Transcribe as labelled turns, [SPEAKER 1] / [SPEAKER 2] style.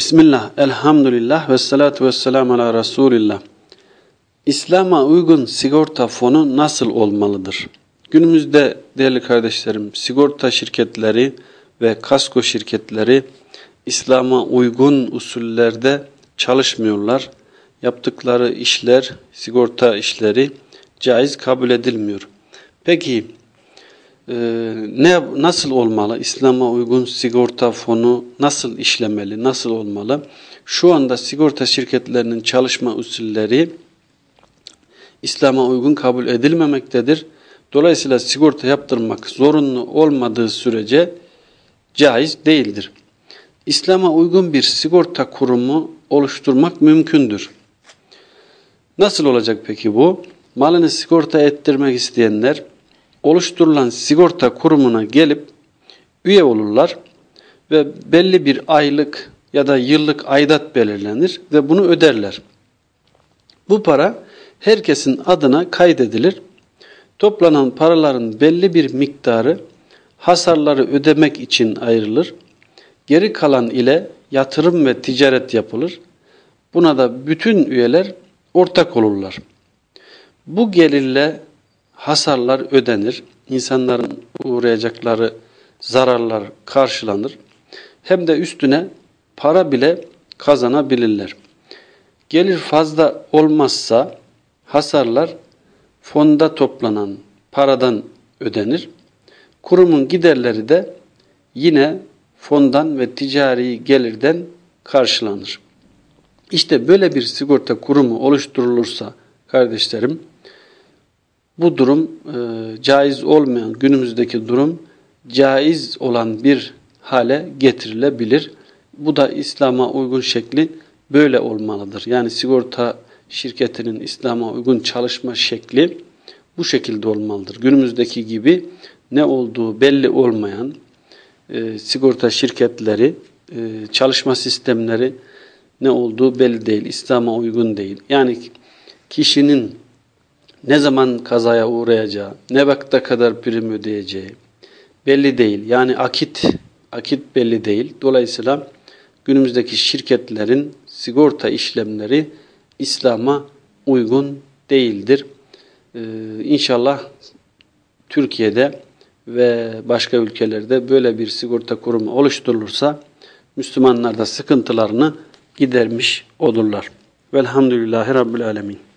[SPEAKER 1] Bismillah, elhamdülillah ve salatu ve selamu ala Resulillah. İslam'a uygun sigorta fonu nasıl olmalıdır? Günümüzde değerli kardeşlerim sigorta şirketleri ve kasko şirketleri İslam'a uygun usullerde çalışmıyorlar. Yaptıkları işler, sigorta işleri caiz kabul edilmiyor. Peki e, ne nasıl olmalı? İslam'a uygun sigorta fonu nasıl işlemeli? Nasıl olmalı? Şu anda sigorta şirketlerinin çalışma usulleri İslam'a uygun kabul edilmemektedir. Dolayısıyla sigorta yaptırmak zorunlu olmadığı sürece caiz değildir. İslam'a uygun bir sigorta kurumu oluşturmak mümkündür. Nasıl olacak peki bu? Malını sigorta ettirmek isteyenler oluşturulan sigorta kurumuna gelip üye olurlar ve belli bir aylık ya da yıllık aidat belirlenir ve bunu öderler. Bu para herkesin adına kaydedilir. Toplanan paraların belli bir miktarı hasarları ödemek için ayrılır. Geri kalan ile yatırım ve ticaret yapılır. Buna da bütün üyeler ortak olurlar. Bu gelirle hasarlar ödenir. İnsanların uğrayacakları zararlar karşılanır. Hem de üstüne para bile kazanabilirler. Gelir fazla olmazsa hasarlar fonda toplanan paradan ödenir. Kurumun giderleri de yine fondan ve ticari gelirden karşılanır. İşte böyle bir sigorta kurumu oluşturulursa kardeşlerim bu durum e, caiz olmayan günümüzdeki durum caiz olan bir hale getirilebilir. Bu da İslam'a uygun şekli böyle olmalıdır. Yani sigorta şirketinin İslam'a uygun çalışma şekli bu şekilde olmalıdır. Günümüzdeki gibi ne olduğu belli olmayan e, sigorta şirketleri, e, çalışma sistemleri ne olduğu belli değil, İslam'a uygun değil. Yani kişinin ne zaman kazaya uğrayacağı, ne vakte kadar prim ödeyeceği belli değil. Yani akit, akit belli değil. Dolayısıyla günümüzdeki şirketlerin sigorta işlemleri İslam'a uygun değildir. Ee, inşallah Türkiye'de ve başka ülkelerde böyle bir sigorta kurumu oluşturulursa Müslümanlar da sıkıntılarını gidermiş olurlar. Velhamdülillahi Rabbil Alemin.